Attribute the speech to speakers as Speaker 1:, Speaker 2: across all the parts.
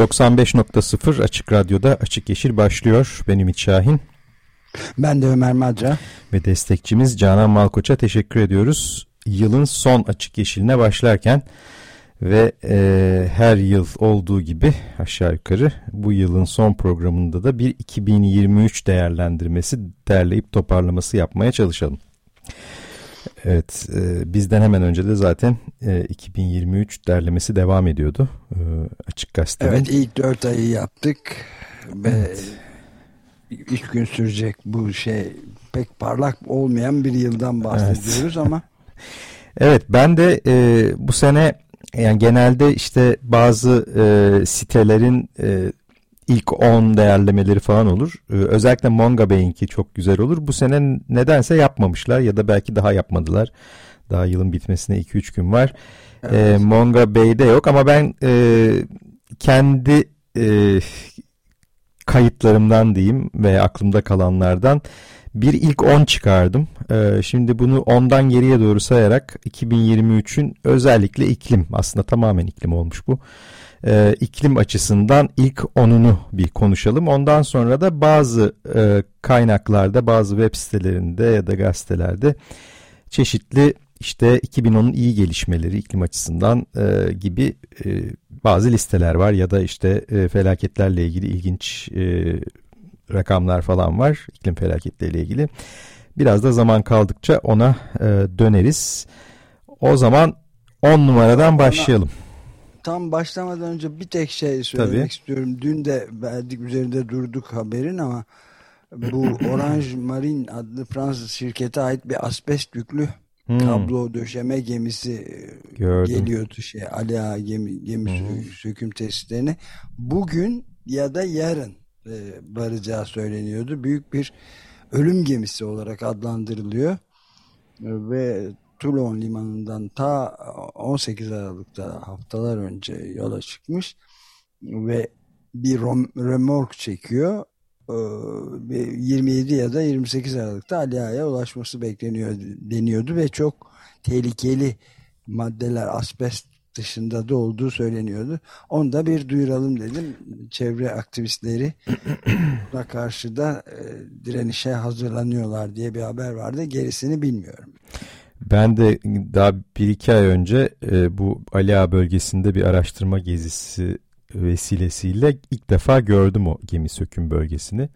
Speaker 1: ...95.0 Açık Radyo'da Açık Yeşil başlıyor. Ben Ümit Şahin.
Speaker 2: Ben de Ömer Madra.
Speaker 1: Ve destekçimiz Canan Malkoç'a teşekkür ediyoruz. Yılın son Açık Yeşil'ine başlarken... Ve e, her yıl olduğu gibi aşağı yukarı bu yılın son programında da bir 2023 değerlendirmesi derleyip toparlaması yapmaya çalışalım. Evet e, bizden hemen önce de zaten e, 2023 derlemesi devam ediyordu e, Açık Gazete'nin.
Speaker 2: Evet ilk dört ayı yaptık ve evet. üç gün sürecek bu şey pek parlak olmayan bir yıldan bahsediyoruz evet. ama.
Speaker 1: Evet ben de e, bu sene yani genelde işte bazı e, sitelerin e, ilk 10 değerlemeleri falan olur. E, özellikle Monga Bey'inki çok güzel olur. Bu sene nedense yapmamışlar ya da belki daha yapmadılar. Daha yılın bitmesine 2-3 gün var. E, evet. E, Monga Bey'de yok ama ben e, kendi e, kayıtlarımdan diyeyim ve aklımda kalanlardan bir ilk 10 çıkardım. Ee, şimdi bunu ondan geriye doğru sayarak 2023'ün özellikle iklim aslında tamamen iklim olmuş bu. Ee, iklim açısından ilk 10'unu bir konuşalım. Ondan sonra da bazı e, kaynaklarda bazı web sitelerinde ya da gazetelerde çeşitli işte 2010'un iyi gelişmeleri iklim açısından e, gibi e, bazı listeler var ya da işte e, felaketlerle ilgili ilginç e, rakamlar falan var iklim felaketleriyle ilgili. Biraz da zaman kaldıkça ona e, döneriz. O zaman 10 numaradan başlayalım.
Speaker 2: Tam başlamadan önce bir tek şey söylemek Tabii. istiyorum. Dün de verdik üzerinde durduk haberin ama bu Orange Marine adlı Fransız şirkete ait bir asbest yüklü hmm. kablo döşeme gemisi e, Gördüm. geliyordu şey Alia gemi, gemi hmm. söküm testlerine. Bugün ya da yarın e, varacağı söyleniyordu. Büyük bir ölüm gemisi olarak adlandırılıyor. Ve Toulon limanından ta 18 Aralık'ta haftalar önce yola çıkmış ve bir remork çekiyor. 27 ya da 28 Aralık'ta Alia'ya ulaşması bekleniyor deniyordu ve çok tehlikeli maddeler asbest dışında da olduğu söyleniyordu. Onu da bir duyuralım dedim. Çevre aktivistleri da karşı da e, direnişe hazırlanıyorlar diye bir haber vardı. Gerisini bilmiyorum.
Speaker 1: Ben de daha bir iki ay önce e, bu Ali Ağa bölgesinde bir araştırma gezisi vesilesiyle ilk defa gördüm o gemi söküm bölgesini.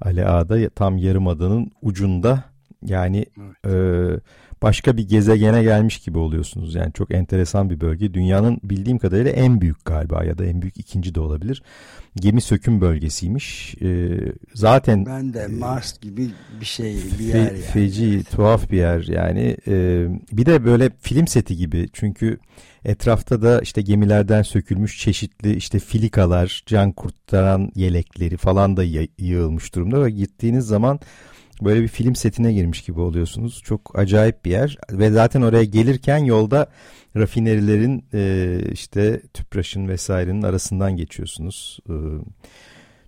Speaker 1: Ali Ağa'da tam yarımadanın ucunda yani evet. e, başka bir gezegene gelmiş gibi oluyorsunuz. Yani çok enteresan bir bölge. Dünyanın bildiğim kadarıyla en büyük galiba ya da en büyük ikinci de olabilir. Gemi söküm bölgesiymiş. Ee, zaten
Speaker 2: ben de Mars gibi bir şey bir yer yani.
Speaker 1: Feci, tuhaf bir yer yani. Ee, bir de böyle film seti gibi. Çünkü etrafta da işte gemilerden sökülmüş çeşitli işte filikalar, can kurtaran yelekleri falan da yığılmış durumda ve gittiğiniz zaman böyle bir film setine girmiş gibi oluyorsunuz. Çok acayip bir yer ve zaten oraya gelirken yolda rafinerilerin e, işte tüpraşın vesairenin arasından geçiyorsunuz. E,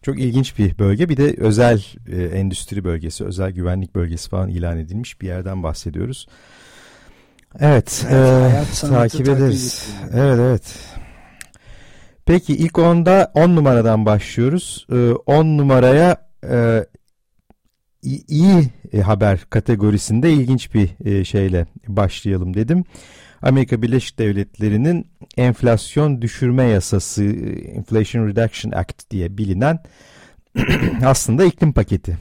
Speaker 1: çok ilginç bir bölge. Bir de özel e, endüstri bölgesi, özel güvenlik bölgesi falan ilan edilmiş bir yerden bahsediyoruz. Evet, evet e, takip ederiz. Evet, evet. Peki ilk onda 10 numaradan başlıyoruz. 10 e, numaraya e, iyi e, haber kategorisinde ilginç bir e, şeyle başlayalım dedim. Amerika Birleşik Devletleri'nin enflasyon düşürme yasası Inflation Reduction Act diye bilinen aslında iklim paketi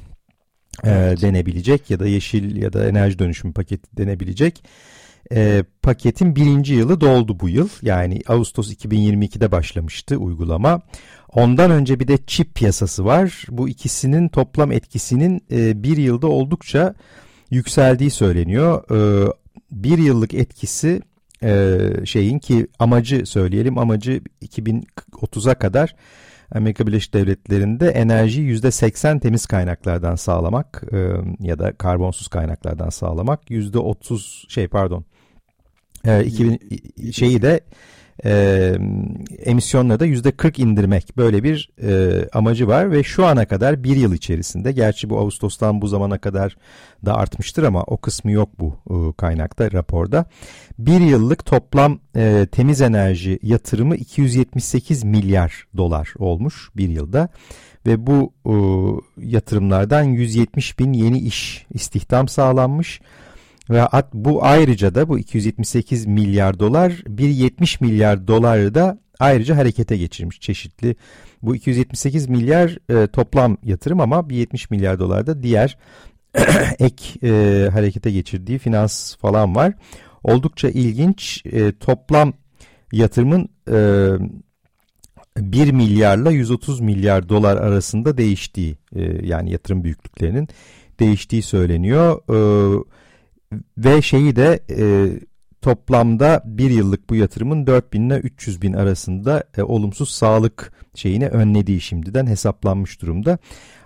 Speaker 1: e, evet. denebilecek ya da yeşil ya da enerji dönüşüm paketi denebilecek. E, paketin birinci yılı doldu bu yıl. Yani Ağustos 2022'de başlamıştı uygulama. Ondan önce bir de çip piyasası var. Bu ikisinin toplam etkisinin e, bir yılda oldukça yükseldiği söyleniyor. E, bir yıllık etkisi e, şeyin ki amacı söyleyelim amacı 2030'a kadar Amerika Birleşik Devletleri'nde enerjiyi %80 temiz kaynaklardan sağlamak e, ya da karbonsuz kaynaklardan sağlamak %30 şey pardon e, 2000 şeyi de e, emisyonları da yüzde 40 indirmek böyle bir e, amacı var ve şu ana kadar bir yıl içerisinde gerçi bu Ağustos'tan bu zamana kadar da artmıştır ama o kısmı yok bu e, kaynakta raporda. Bir yıllık toplam e, temiz enerji yatırımı 278 milyar dolar olmuş bir yılda ve bu e, yatırımlardan 170 bin yeni iş istihdam sağlanmış ve bu ayrıca da bu 278 milyar dolar bir 70 milyar doları da ayrıca harekete geçirmiş çeşitli. Bu 278 milyar e, toplam yatırım ama bir 70 milyar dolar da diğer ek e, harekete geçirdiği finans falan var. Oldukça ilginç e, toplam yatırımın e, 1 milyarla 130 milyar dolar arasında değiştiği e, yani yatırım büyüklüklerinin değiştiği söyleniyor. E, ve şeyi de e, toplamda bir yıllık bu yatırımın 4 bin ile 300 bin arasında e, olumsuz sağlık şeyini önlediği şimdiden hesaplanmış durumda.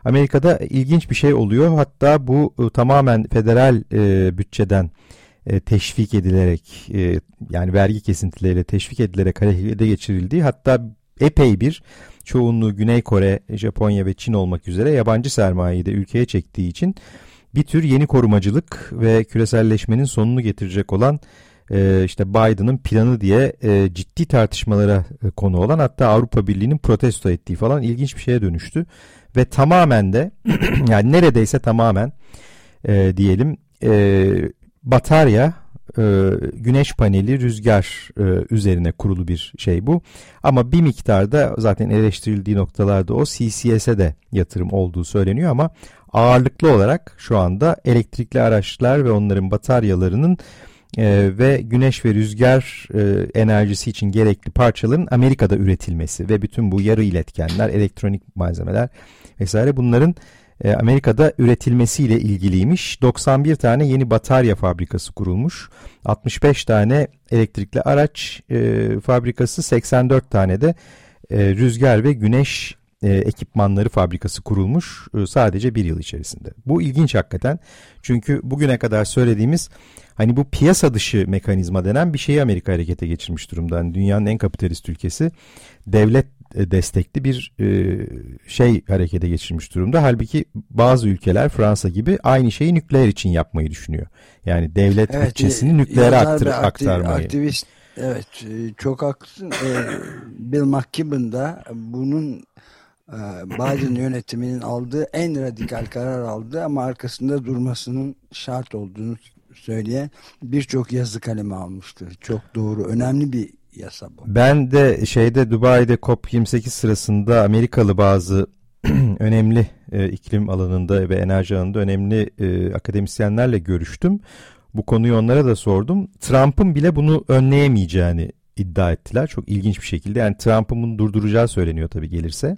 Speaker 1: Amerika'da ilginç bir şey oluyor. Hatta bu e, tamamen federal e, bütçeden e, teşvik edilerek e, yani vergi kesintileriyle teşvik edilerek harekete geçirildiği hatta epey bir çoğunluğu Güney Kore, Japonya ve Çin olmak üzere yabancı sermayeyi de ülkeye çektiği için bir tür yeni korumacılık ve küreselleşmenin sonunu getirecek olan e, işte Biden'ın planı diye e, ciddi tartışmalara e, konu olan hatta Avrupa Birliği'nin protesto ettiği falan ilginç bir şeye dönüştü. Ve tamamen de yani neredeyse tamamen e, diyelim e, batarya e, güneş paneli rüzgar e, üzerine kurulu bir şey bu. Ama bir miktarda zaten eleştirildiği noktalarda o CCS'e de yatırım olduğu söyleniyor ama ağırlıklı olarak şu anda elektrikli araçlar ve onların bataryalarının e, ve güneş ve rüzgar e, enerjisi için gerekli parçaların Amerika'da üretilmesi ve bütün bu yarı iletkenler, elektronik malzemeler vesaire bunların e, Amerika'da üretilmesiyle ilgiliymiş. 91 tane yeni batarya fabrikası kurulmuş. 65 tane elektrikli araç e, fabrikası, 84 tane de e, rüzgar ve güneş e, ekipmanları fabrikası kurulmuş e, sadece bir yıl içerisinde. Bu ilginç hakikaten çünkü bugüne kadar söylediğimiz hani bu piyasa dışı mekanizma denen bir şeyi Amerika harekete geçirmiş durumda. Yani dünyanın en kapitalist ülkesi devlet destekli bir e, şey harekete geçirmiş durumda. Halbuki bazı ülkeler Fransa gibi aynı şeyi nükleer için yapmayı düşünüyor. Yani devlet evet, bütçesini e, nükleere aktar, aktarmayı.
Speaker 2: Aktivist, evet çok haklısın. Bill McKibben da bunun Biden yönetiminin aldığı en radikal karar aldı ama arkasında durmasının şart olduğunu söyleyen birçok yazı kalemi almıştır. Çok doğru, önemli bir yasa bu.
Speaker 1: Ben de şeyde Dubai'de COP28 sırasında Amerikalı bazı önemli e, iklim alanında ve enerji alanında önemli e, akademisyenlerle görüştüm. Bu konuyu onlara da sordum. Trump'ın bile bunu önleyemeyeceğini iddia ettiler. Çok ilginç bir şekilde. Yani Trump'ın bunu durduracağı söyleniyor tabii gelirse.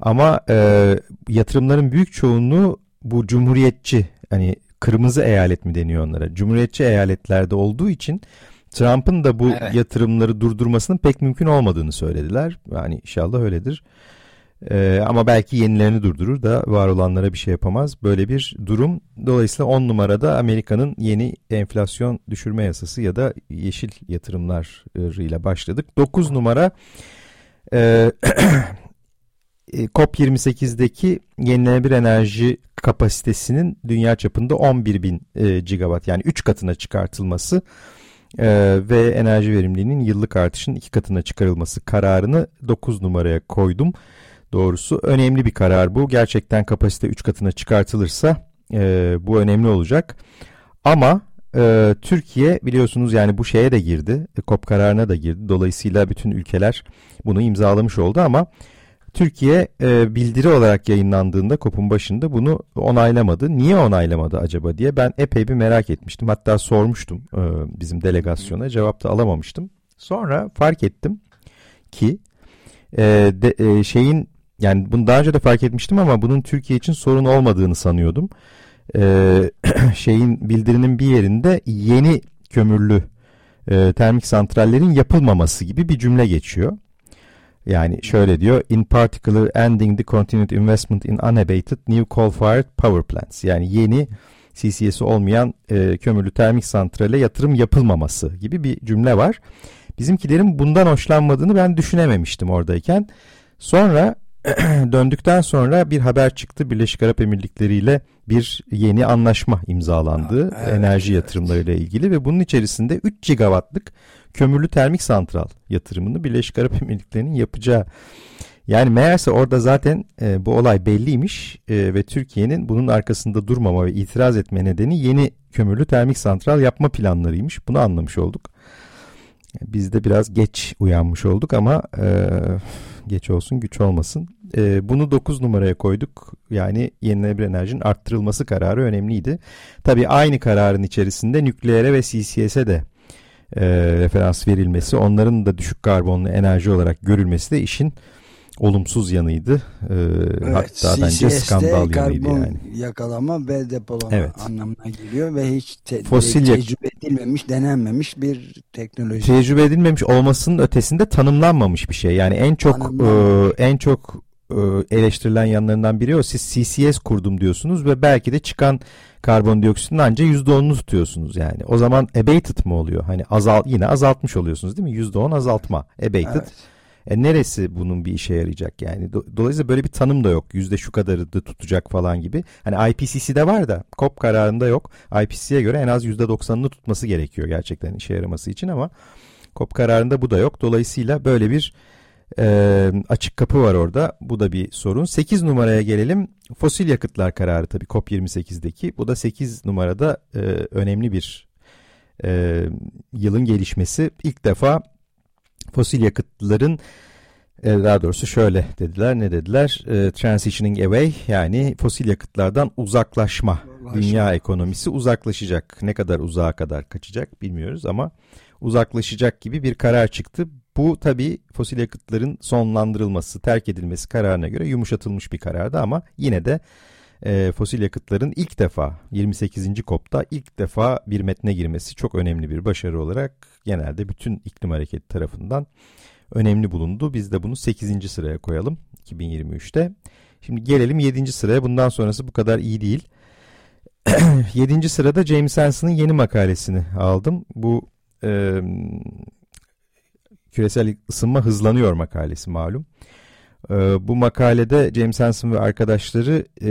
Speaker 1: Ama e, yatırımların büyük çoğunluğu bu cumhuriyetçi hani kırmızı eyalet mi deniyor onlara? Cumhuriyetçi eyaletlerde olduğu için Trump'ın da bu evet. yatırımları durdurmasının pek mümkün olmadığını söylediler. Yani inşallah öyledir. Ee, ama belki yenilerini durdurur da var olanlara bir şey yapamaz. Böyle bir durum. Dolayısıyla 10 numarada Amerika'nın yeni enflasyon düşürme yasası ya da yeşil yatırımlarıyla başladık. 9 numara e, e COP28'deki yenilenebilir enerji kapasitesinin dünya çapında 11 bin e, gigawatt yani 3 katına çıkartılması e, ve enerji verimliliğinin yıllık artışın 2 katına çıkarılması kararını 9 numaraya koydum. Doğrusu önemli bir karar bu. Gerçekten kapasite 3 katına çıkartılırsa e, bu önemli olacak. Ama e, Türkiye biliyorsunuz yani bu şeye de girdi. E, COP kararına da girdi. Dolayısıyla bütün ülkeler bunu imzalamış oldu ama Türkiye e, bildiri olarak yayınlandığında kopun başında bunu onaylamadı. Niye onaylamadı acaba diye ben epey bir merak etmiştim. Hatta sormuştum e, bizim delegasyona cevap da alamamıştım. Sonra fark ettim ki e, de, e, şeyin yani bunu daha önce de fark etmiştim ama bunun Türkiye için sorun olmadığını sanıyordum. E, şeyin bildirinin bir yerinde yeni kömürlü e, termik santrallerin yapılmaması gibi bir cümle geçiyor. Yani şöyle diyor, in particular ending the continued investment in unabated new coal-fired power plants. Yani yeni CCS'i olmayan e, kömürlü termik santrale yatırım yapılmaması gibi bir cümle var. Bizimkilerin bundan hoşlanmadığını ben düşünememiştim oradayken. Sonra döndükten sonra bir haber çıktı Birleşik Arap Emirlikleri ile bir yeni anlaşma imzalandı Aa, evet, enerji yatırımlarıyla evet. ilgili ve bunun içerisinde 3 gigawattlık kömürlü termik santral yatırımını Birleşik Arap Emirlikleri'nin yapacağı yani meğerse orada zaten e, bu olay belliymiş e, ve Türkiye'nin bunun arkasında durmama ve itiraz etme nedeni yeni kömürlü termik santral yapma planlarıymış. Bunu anlamış olduk. Biz de biraz geç uyanmış olduk ama e, geç olsun güç olmasın. E, bunu 9 numaraya koyduk. Yani yenilenebilir enerjinin arttırılması kararı önemliydi. Tabii aynı kararın içerisinde nükleere ve CCS'e de e, referans verilmesi, onların da düşük karbonlu enerji olarak görülmesi de işin olumsuz yanıydı. Ee, evet, hatta bence skandal yanıydı yani.
Speaker 2: yakalama ve depolama evet. anlamına geliyor ve hiç te Fosil tecrübe edilmemiş, denenmemiş bir teknoloji.
Speaker 1: Tecrübe edilmemiş olmasının ötesinde tanımlanmamış bir şey. Yani en çok e, en çok e, eleştirilen yanlarından biri o. Siz CCS kurdum diyorsunuz ve belki de çıkan karbondioksitin anca %10'unu tutuyorsunuz yani. O zaman abated mı oluyor? Hani azal yine azaltmış oluyorsunuz değil mi? %10 azaltma. Abated. Evet. E neresi bunun bir işe yarayacak yani? Dolayısıyla böyle bir tanım da yok. Yüzde şu kadarı da tutacak falan gibi. Hani IPCC'de var da COP kararında yok. IPCC'ye göre en az yüzde doksanını tutması gerekiyor gerçekten işe yaraması için ama COP kararında bu da yok. Dolayısıyla böyle bir e, açık kapı var orada. Bu da bir sorun. 8 numaraya gelelim. Fosil yakıtlar kararı tabii COP28'deki. Bu da 8 numarada e, önemli bir e, yılın gelişmesi. İlk defa fosil yakıtların daha doğrusu şöyle dediler ne dediler e, transitioning away yani fosil yakıtlardan uzaklaşma dünya ekonomisi uzaklaşacak ne kadar uzağa kadar kaçacak bilmiyoruz ama uzaklaşacak gibi bir karar çıktı bu tabi fosil yakıtların sonlandırılması terk edilmesi kararına göre yumuşatılmış bir karardı ama yine de e, fosil yakıtların ilk defa 28. COP'ta ilk defa bir metne girmesi çok önemli bir başarı olarak genelde bütün iklim hareketi tarafından önemli bulundu. Biz de bunu 8. sıraya koyalım 2023'te. Şimdi gelelim 7. sıraya. Bundan sonrası bu kadar iyi değil. 7. sırada James Hansen'ın yeni makalesini aldım. Bu e, küresel ısınma hızlanıyor makalesi malum. E, bu makalede James Hansen ve arkadaşları e,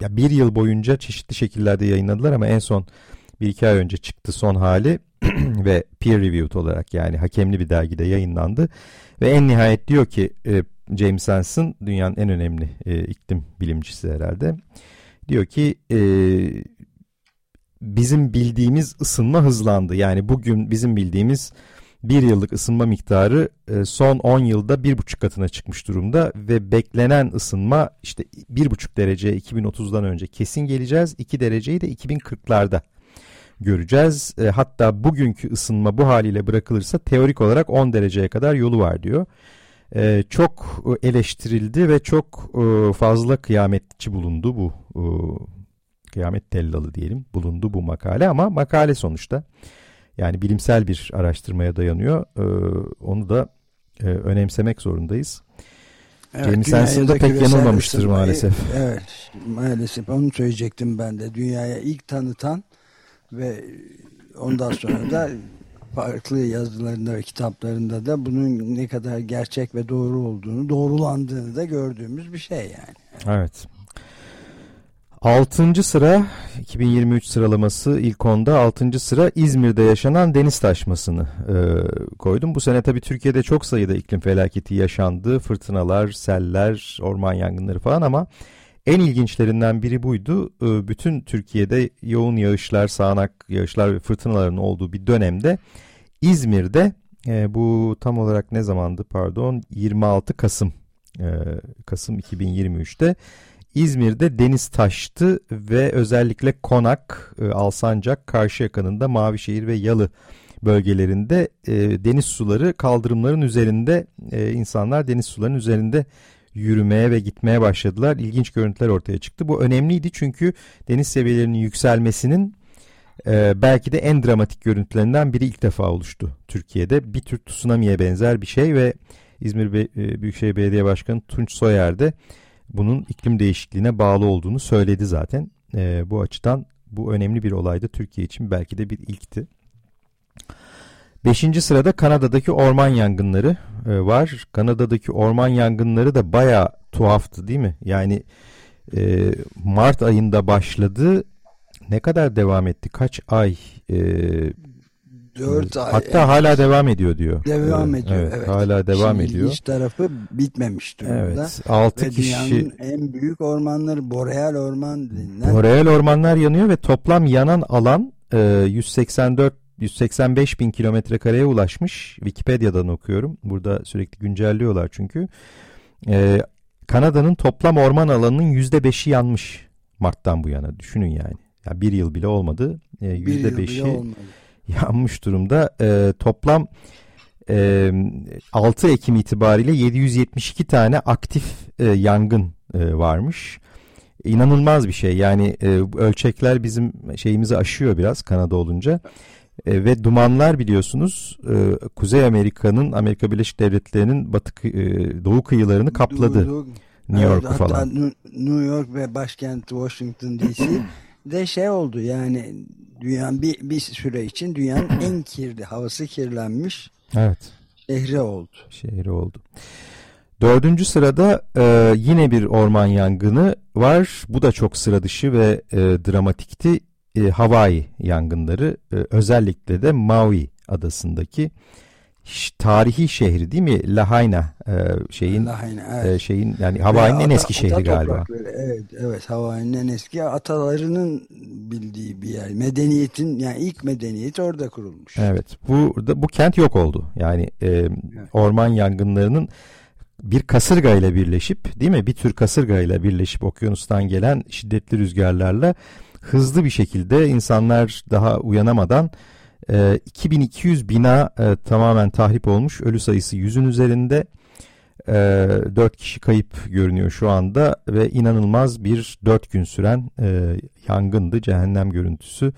Speaker 1: ya bir yıl boyunca çeşitli şekillerde yayınladılar ama en son bir iki ay önce çıktı son hali ve peer reviewed olarak yani hakemli bir dergide yayınlandı. Ve en nihayet diyor ki e, James Hansen dünyanın en önemli e, iklim bilimcisi herhalde. Diyor ki e, bizim bildiğimiz ısınma hızlandı. Yani bugün bizim bildiğimiz bir yıllık ısınma miktarı e, son 10 yılda bir buçuk katına çıkmış durumda ve beklenen ısınma işte bir buçuk derece 2030'dan önce kesin geleceğiz. 2 dereceyi de 2040'larda göreceğiz. E, hatta bugünkü ısınma bu haliyle bırakılırsa teorik olarak 10 dereceye kadar yolu var diyor. E, çok eleştirildi ve çok fazla kıyametçi bulundu bu kıyamet tellalı diyelim bulundu bu makale ama makale sonuçta yani bilimsel bir araştırmaya dayanıyor. E, onu da e, önemsemek zorundayız. Evet, James Hansen de pek yanılmamıştır ısınmayı, maalesef.
Speaker 2: Evet maalesef onu söyleyecektim ben de. Dünyaya ilk tanıtan ve ondan sonra da farklı yazılarında ve kitaplarında da bunun ne kadar gerçek ve doğru olduğunu, doğrulandığını da gördüğümüz bir şey yani.
Speaker 1: Evet. Altıncı sıra 2023 sıralaması ilk onda altıncı sıra İzmir'de yaşanan deniz taşmasını e, koydum. Bu sene tabii Türkiye'de çok sayıda iklim felaketi yaşandı. Fırtınalar, seller, orman yangınları falan ama en ilginçlerinden biri buydu. Ee, bütün Türkiye'de yoğun yağışlar, sağanak yağışlar ve fırtınaların olduğu bir dönemde İzmir'de e, bu tam olarak ne zamandı pardon 26 Kasım e, Kasım 2023'te İzmir'de deniz taştı ve özellikle Konak, e, Alsancak, Karşıyaka'nın Mavişehir ve Yalı bölgelerinde deniz suları kaldırımların üzerinde insanlar deniz sularının üzerinde yürümeye ve gitmeye başladılar. İlginç görüntüler ortaya çıktı. Bu önemliydi çünkü deniz seviyelerinin yükselmesinin e, belki de en dramatik görüntülerinden biri ilk defa oluştu Türkiye'de. Bir tür tsunami'ye benzer bir şey ve İzmir e, Büyükşehir Belediye Başkanı Tunç Soyer de bunun iklim değişikliğine bağlı olduğunu söyledi zaten. E, bu açıdan bu önemli bir olaydı Türkiye için belki de bir ilkti. Beşinci sırada Kanada'daki orman yangınları e, var. Kanada'daki orman yangınları da baya tuhaftı değil mi? Yani e, Mart ayında başladı. Ne kadar devam etti? Kaç ay? E,
Speaker 2: 4 ay.
Speaker 1: Hatta hala devam ediyor diyor.
Speaker 2: Devam ediyor evet. evet.
Speaker 1: Hala devam Şimdi ediyor.
Speaker 2: İç tarafı bitmemiş durumda.
Speaker 1: Evet. 6
Speaker 2: ve
Speaker 1: kişi
Speaker 2: dünyanın en büyük ormanları boreal orman denilen.
Speaker 1: Boreal ormanlar yanıyor ve toplam yanan alan 184 185 bin kilometre kareye ulaşmış. Wikipedia'dan okuyorum. Burada sürekli güncelliyorlar çünkü. Ee, Kanada'nın toplam orman alanının yüzde beşi yanmış Mart'tan bu yana. Düşünün yani. yani bir yıl bile olmadı. Yüzde beşi yanmış durumda. Ee, toplam e, 6 Ekim itibariyle 772 tane aktif e, yangın e, varmış. İnanılmaz bir şey. Yani e, ölçekler bizim şeyimizi aşıyor biraz Kanada olunca. E, ve dumanlar biliyorsunuz e, Kuzey Amerika'nın Amerika Birleşik Devletleri'nin batı e, doğu kıyılarını kapladı. Doğu, New York evet, falan.
Speaker 2: New York ve başkent Washington DC de şey oldu yani dünyanın bir, bir süre için dünyanın en kirli havası kirlenmiş
Speaker 1: evet.
Speaker 2: şehri oldu.
Speaker 1: Şehri oldu. Dördüncü sırada e, yine bir orman yangını var. Bu da çok sıra dışı ve e, dramatikti e, Hawaii yangınları e, özellikle de Maui adasındaki tarihi şehri değil mi? Lahaina e, şeyin
Speaker 2: Lahaina, evet.
Speaker 1: e, şeyin yani Hawaii'nin en eski şehri galiba.
Speaker 2: Evet evet Hawaii'nin en eski atalarının bildiği bir yer. Medeniyetin yani ilk medeniyet orada kurulmuş.
Speaker 1: Evet. Burada bu kent yok oldu. Yani e, evet. orman yangınlarının bir kasırga ile birleşip değil mi? Bir tür kasırga ile birleşip okyanustan gelen şiddetli rüzgarlarla hızlı bir şekilde insanlar daha uyanamadan e, 2200 bina e, tamamen tahrip olmuş. Ölü sayısı yüzün üzerinde. E, 4 kişi kayıp görünüyor şu anda ve inanılmaz bir 4 gün süren e, yangındı. Cehennem görüntüsü.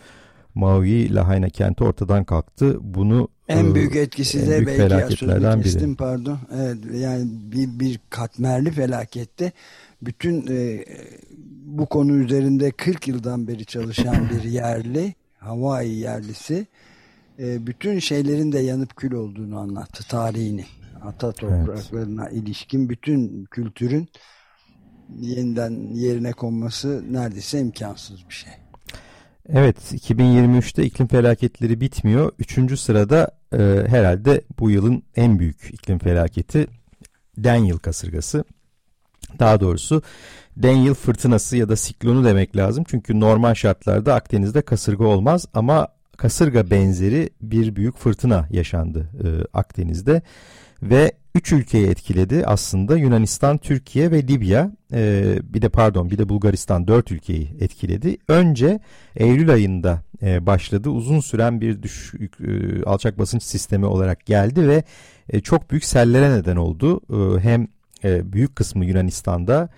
Speaker 1: Maui Lahaina kenti ortadan kalktı. Bunu
Speaker 2: en e, büyük etkisi en de büyük belki felaketlerden biri. Pardon. Evet yani bir, bir katmerli felakette bütün e, bu konu üzerinde 40 yıldan beri çalışan bir yerli, Hawaii yerlisi e, bütün şeylerin de yanıp kül olduğunu anlattı, tarihini. Ata topraklarına evet. ilişkin bütün kültürün yeniden yerine konması neredeyse imkansız bir şey.
Speaker 1: Evet 2023'te iklim felaketleri bitmiyor. Üçüncü sırada e, herhalde bu yılın en büyük iklim felaketi Daniel kasırgası. Daha doğrusu Daniel fırtınası ya da siklonu demek lazım. Çünkü normal şartlarda Akdeniz'de kasırga olmaz ama kasırga benzeri bir büyük fırtına yaşandı e, Akdeniz'de ve üç ülkeyi etkiledi aslında Yunanistan, Türkiye ve Libya e, bir de pardon bir de Bulgaristan dört ülkeyi etkiledi. Önce Eylül ayında e, başladı uzun süren bir düşük e, alçak basınç sistemi olarak geldi ve e, çok büyük sellere neden oldu. E, hem e, büyük kısmı Yunanistan'da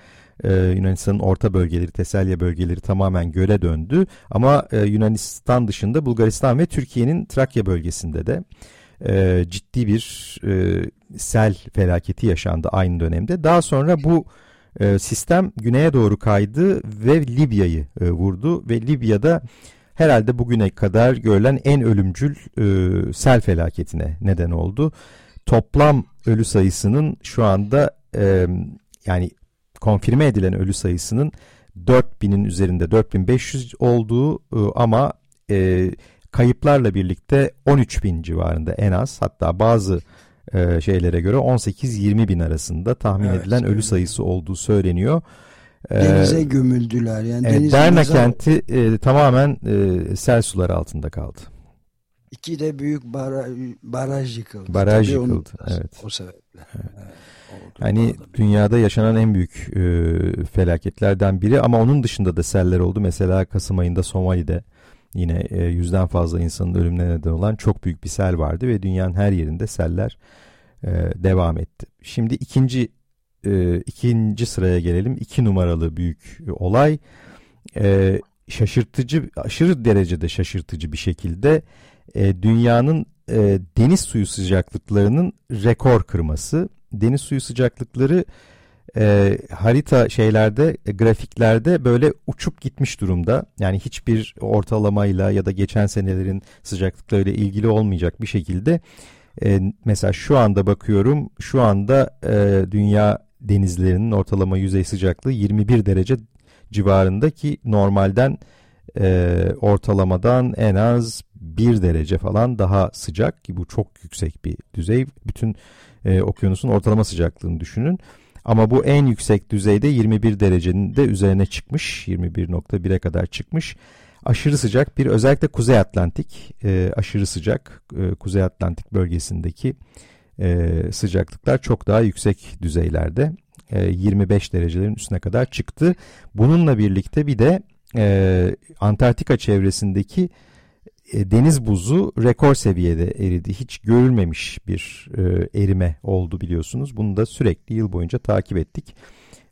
Speaker 1: ee, Yunanistan'ın orta bölgeleri, Teselya bölgeleri tamamen göle döndü. Ama e, Yunanistan dışında Bulgaristan ve Türkiye'nin Trakya bölgesinde de e, ciddi bir e, sel felaketi yaşandı aynı dönemde. Daha sonra bu e, sistem güneye doğru kaydı ve Libya'yı e, vurdu ve Libya'da herhalde bugüne kadar görülen en ölümcül e, sel felaketine neden oldu. Toplam ölü sayısının şu anda e, yani konfirme edilen ölü sayısının 4000'in üzerinde 4500 olduğu e, ama e, kayıplarla birlikte 13 bin civarında en az hatta bazı e, şeylere göre 18-20 bin arasında tahmin evet, edilen ölü sayısı olduğu söyleniyor.
Speaker 2: E, denize gömüldüler. Yani
Speaker 1: e, Derna kenti e, tamamen e, sel suları altında kaldı.
Speaker 2: İki de büyük bara, baraj yıkıldı.
Speaker 1: Baraj Tabii yıkıldı. Evet.
Speaker 2: O sebeple. Evet. evet.
Speaker 1: Hani dünyada yaşanan en büyük e, felaketlerden biri ama onun dışında da seller oldu. Mesela Kasım ayında Somali'de yine e, yüzden fazla insanın ölümüne neden olan çok büyük bir sel vardı ve dünyanın her yerinde seller e, devam etti. Şimdi ikinci e, ikinci sıraya gelelim. İki numaralı büyük olay. E, şaşırtıcı, aşırı derecede şaşırtıcı bir şekilde e, dünyanın e, deniz suyu sıcaklıklarının rekor kırması. Deniz suyu sıcaklıkları e, harita şeylerde, e, grafiklerde böyle uçup gitmiş durumda. Yani hiçbir ortalamayla ya da geçen senelerin sıcaklıklarıyla ilgili olmayacak bir şekilde. E, mesela şu anda bakıyorum, şu anda e, dünya denizlerinin ortalama yüzey sıcaklığı 21 derece civarında ki normalden e, ortalamadan en az 1 derece falan daha sıcak ki bu çok yüksek bir düzey. Bütün e, okyanusun ortalama sıcaklığını düşünün. Ama bu en yüksek düzeyde 21 derecenin de üzerine çıkmış. 21.1'e kadar çıkmış. Aşırı sıcak bir özellikle Kuzey Atlantik e, aşırı sıcak e, Kuzey Atlantik bölgesindeki e, sıcaklıklar çok daha yüksek düzeylerde. E, 25 derecelerin üstüne kadar çıktı. Bununla birlikte bir de e, Antarktika çevresindeki e, deniz buzu rekor seviyede eridi. Hiç görülmemiş bir e, erime oldu biliyorsunuz. Bunu da sürekli yıl boyunca takip ettik.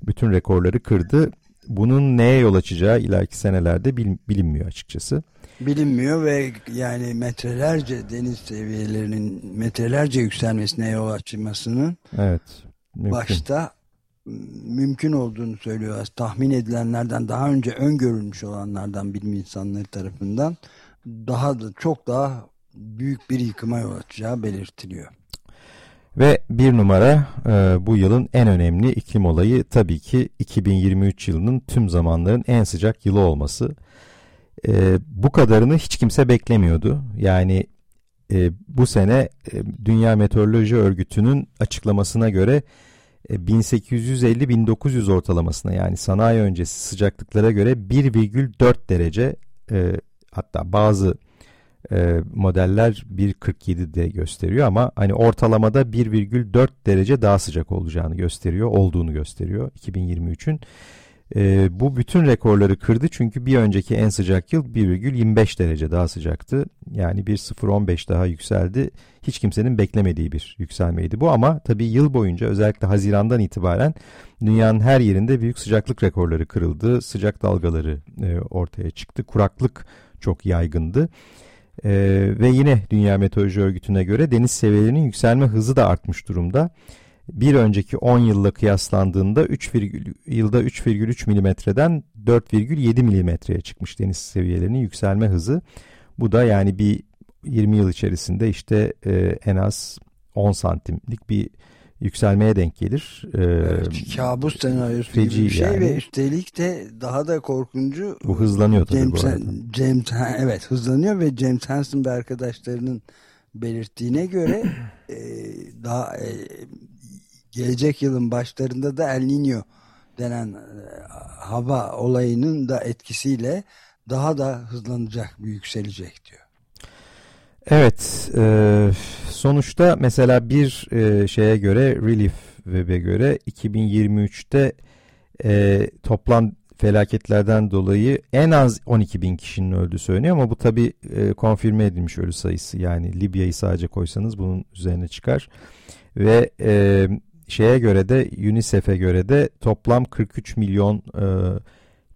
Speaker 1: Bütün rekorları kırdı. Bunun neye yol açacağı ileriki senelerde bil, bilinmiyor açıkçası.
Speaker 2: Bilinmiyor ve yani metrelerce deniz seviyelerinin metrelerce yükselmesine yol açmasının
Speaker 1: evet, mümkün.
Speaker 2: başta mümkün olduğunu söylüyorlar. Tahmin edilenlerden daha önce öngörülmüş olanlardan bilim insanları tarafından daha da çok daha büyük bir yıkıma yol açacağı belirtiliyor.
Speaker 1: Ve bir numara e, bu yılın en önemli iklim olayı tabii ki 2023 yılının tüm zamanların en sıcak yılı olması. E, bu kadarını hiç kimse beklemiyordu. Yani e, bu sene e, Dünya Meteoroloji Örgütü'nün açıklamasına göre 1850-1900 e, ortalamasına yani sanayi öncesi sıcaklıklara göre 1,4 derece e, hatta bazı e, modeller 1.47 de gösteriyor ama hani ortalamada 1,4 derece daha sıcak olacağını gösteriyor, olduğunu gösteriyor 2023'ün. E, bu bütün rekorları kırdı çünkü bir önceki en sıcak yıl 1,25 derece daha sıcaktı. Yani 1,015 daha yükseldi. Hiç kimsenin beklemediği bir yükselmeydi bu ama tabii yıl boyunca özellikle Haziran'dan itibaren dünyanın her yerinde büyük sıcaklık rekorları kırıldı. Sıcak dalgaları e, ortaya çıktı. Kuraklık çok yaygındı. E, ve yine Dünya Meteoroloji Örgütü'ne göre deniz seviyelerinin yükselme hızı da artmış durumda. Bir önceki 10 yılla kıyaslandığında 3, yılda 3,3 milimetreden 4,7 milimetreye çıkmış deniz seviyelerinin yükselme hızı. Bu da yani bir 20 yıl içerisinde işte e, en az 10 santimlik bir yükselmeye denk gelir.
Speaker 2: Ee, evet, kabus senaryosu feci gibi bir şey yani. ve üstelik de daha da korkuncu.
Speaker 1: Bu hızlanıyor tabii
Speaker 2: James,
Speaker 1: bu arada.
Speaker 2: James, evet hızlanıyor ve James Hansen ve arkadaşlarının belirttiğine göre e, daha e, gelecek yılın başlarında da El Niño denen e, hava olayının da etkisiyle daha da hızlanacak, yükselecek diyor.
Speaker 1: Evet, e, sonuçta mesela bir e, şeye göre Relief Web'e göre 2023'te e, toplam felaketlerden dolayı en az 12 bin kişinin öldüğü söyleniyor ama bu tabi e, konfirme edilmiş ölü sayısı. Yani Libya'yı sadece koysanız bunun üzerine çıkar. Ve e, şeye göre de UNICEF'e göre de toplam 43 milyon e,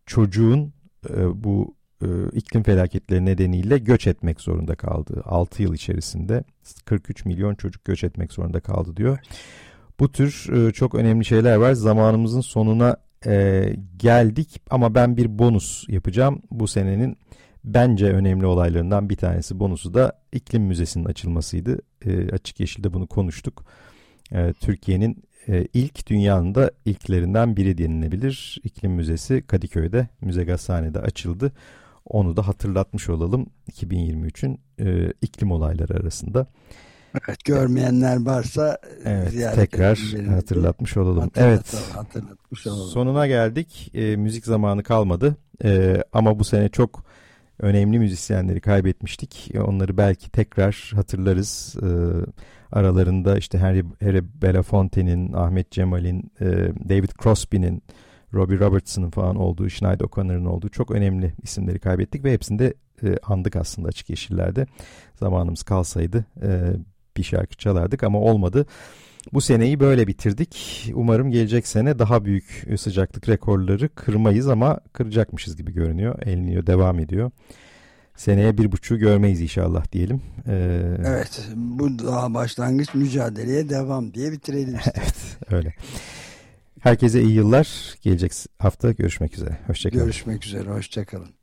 Speaker 1: çocuğun e, bu e, iklim felaketleri nedeniyle göç etmek zorunda kaldı. 6 yıl içerisinde 43 milyon çocuk göç etmek zorunda kaldı diyor. Bu tür e, çok önemli şeyler var. Zamanımızın sonuna e, geldik ama ben bir bonus yapacağım. Bu senenin bence önemli olaylarından bir tanesi bonusu da iklim müzesinin açılmasıydı. E, açık Yeşil'de bunu konuştuk. Türkiye'nin ilk dünyanın da ilklerinden biri denilebilir. İklim Müzesi Kadıköy'de Müze Gazhane'de açıldı. Onu da hatırlatmış olalım 2023'ün e, iklim olayları arasında.
Speaker 2: Evet, görmeyenler varsa
Speaker 1: evet, tekrar hatırlatmış olalım. Hatırlat, evet.
Speaker 2: Hatırlatmış olalım.
Speaker 1: Sonuna geldik. E, müzik zamanı kalmadı. E, ama bu sene çok önemli müzisyenleri kaybetmiştik. E, onları belki tekrar hatırlarız. E, aralarında işte Harry, Harry Belafonte'nin, Ahmet Cemal'in, e, David Crosby'nin, Robbie Robertson'ın falan olduğu, Schneider O'Connor'ın olduğu çok önemli isimleri kaybettik ve hepsini de e, andık aslında Açık Yeşiller'de. Zamanımız kalsaydı e, bir şarkı çalardık ama olmadı. Bu seneyi böyle bitirdik. Umarım gelecek sene daha büyük sıcaklık rekorları kırmayız ama kıracakmışız gibi görünüyor. El Niño devam ediyor. Seneye bir buçuğu görmeyiz inşallah diyelim.
Speaker 2: Ee... Evet bu daha başlangıç mücadeleye devam diye bitirelim.
Speaker 1: evet öyle. Herkese iyi yıllar. Gelecek hafta görüşmek üzere. Hoşçakalın.
Speaker 2: Görüşmek üzere. Hoşçakalın.